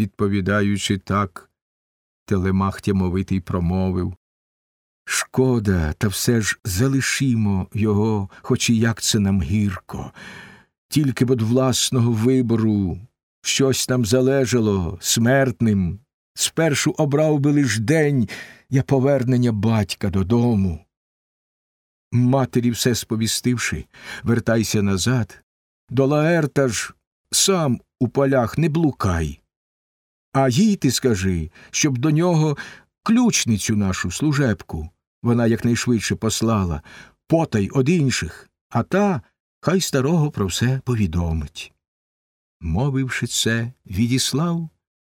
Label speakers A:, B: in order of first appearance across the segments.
A: відповідаючи так, телемах тямовитий промовив. Шкода, та все ж залишімо його, хоч і як це нам гірко, тільки од власного вибору щось нам залежало смертним. Спершу обрав би лиш день я повернення батька додому. Матері все сповістивши, вертайся назад, до Лаерта ж сам у полях не блукай. А їй ти скажи, щоб до нього ключницю нашу служебку вона якнайшвидше послала, потай од інших, а та хай старого про все повідомить. Мовивши це, відіслав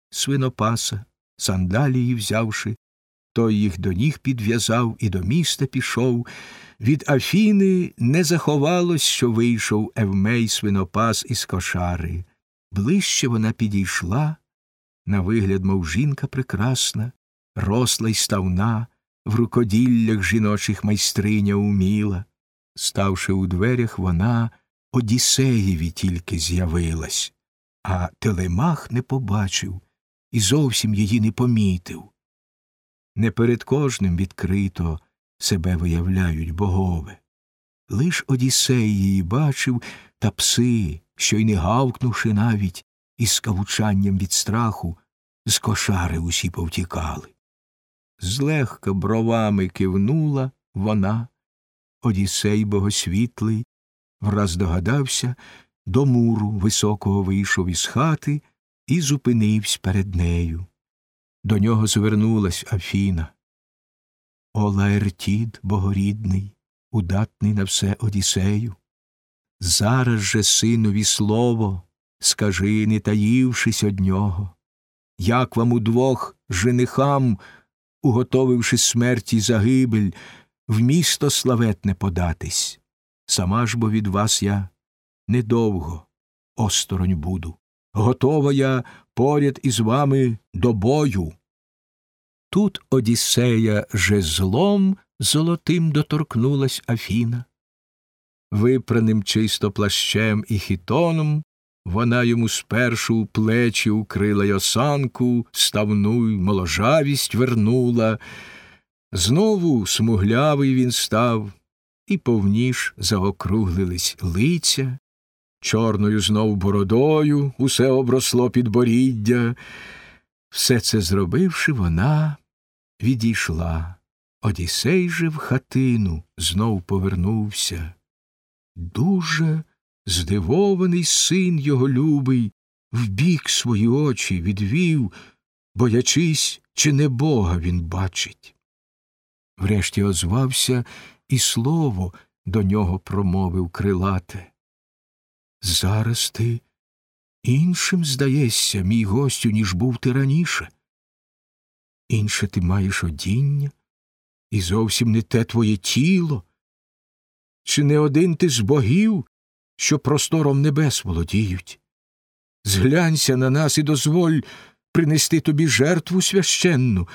A: свинопаса, сандалії взявши, той їх до ніг підв'язав і до міста пішов. Від Афіни не заховалось, що вийшов Евмей свинопас із кошари. Ближче вона підійшла, на вигляд, мов жінка прекрасна, росла й ставна, в рукоділлях жіночих майстриня уміла. Ставши у дверях, вона Одіссеєві тільки з'явилась, а Телемах не побачив і зовсім її не помітив. Не перед кожним відкрито себе виявляють богове. Лиш Одіссей її бачив, та пси, що й не гавкнувши навіть, із скавучанням від страху, з кошари усі повтікали. Злегка бровами кивнула вона, Одіссей богосвітлий, враз догадався, до муру високого вийшов із хати і зупинився перед нею. До нього звернулась Афіна. О Лаертід богорідний, удатний на все Одіссею. Зараз же синові слово, скажи, не таївшись од нього, як вам удвох женихам, уготовивши смерті загибель, в місто славетне податись. Сама ж бо від вас я недовго осторонь буду. Готова я поряд із вами до бою. Тут Одіссея жезлом золотим доторкнулась Афіна. Випраним чисто плащем і хітоном вона йому спершу у плечі укрила й осанку, ставну й моложавість вернула. Знову смуглявий він став, і повніш заокруглились лиця, чорною знов бородою усе обросло підборіддя. Все це зробивши, вона відійшла. Одісей же в хатину знов повернувся. Дуже здивований син його любий, вбік свої очі відвів, боячись, чи не бога він бачить. Врешті озвався і слово до нього промовив крилате. Зараз ти іншим здаєшся, мій гостю, ніж був ти раніше. Інше ти маєш одіння, і зовсім не те твоє тіло. Чи не один ти з богів, що простором небес володіють? Зглянься на нас і дозволь принести тобі жертву священну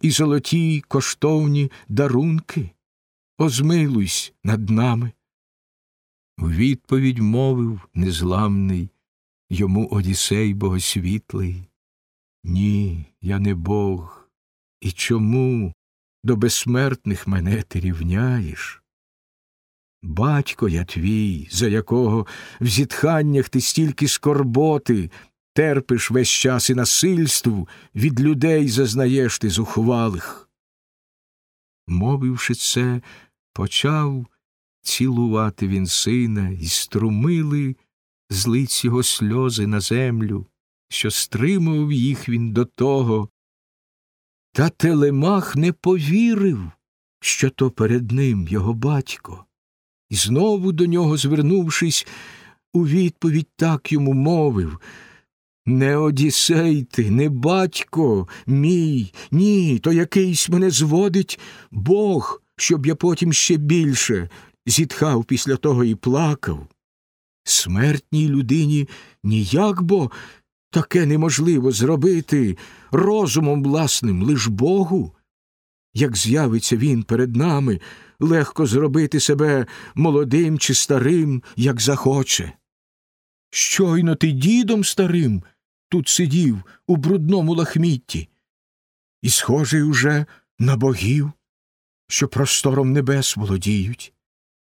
A: і золоті коштовні дарунки. Озмилуйсь над нами. У відповідь мовив незламний йому Одісей богосвітлий. Ні, я не Бог. І чому до безсмертних мене ти рівняєш? Батько я твій, за якого в зітханнях ти стільки скорботи терпиш весь час і насильству, від людей зазнаєш ти зухвалих. Мовивши це, почав цілувати він сина, і струмили з його сльози на землю, що стримував їх він до того. Та Телемах не повірив, що то перед ним його батько, і знову до нього звернувшись, у відповідь так йому мовив Не Одісей ти, не батько мій, ні, то якийсь мене зводить Бог, щоб я потім ще більше зітхав після того і плакав. Смертній людині ніяк бо таке неможливо зробити розумом власним лиш Богу. Як з'явиться він перед нами, легко зробити себе молодим чи старим, як захоче. Щойно ти дідом старим тут сидів у брудному лахмітті, і схожий уже на богів, що простором небес володіють.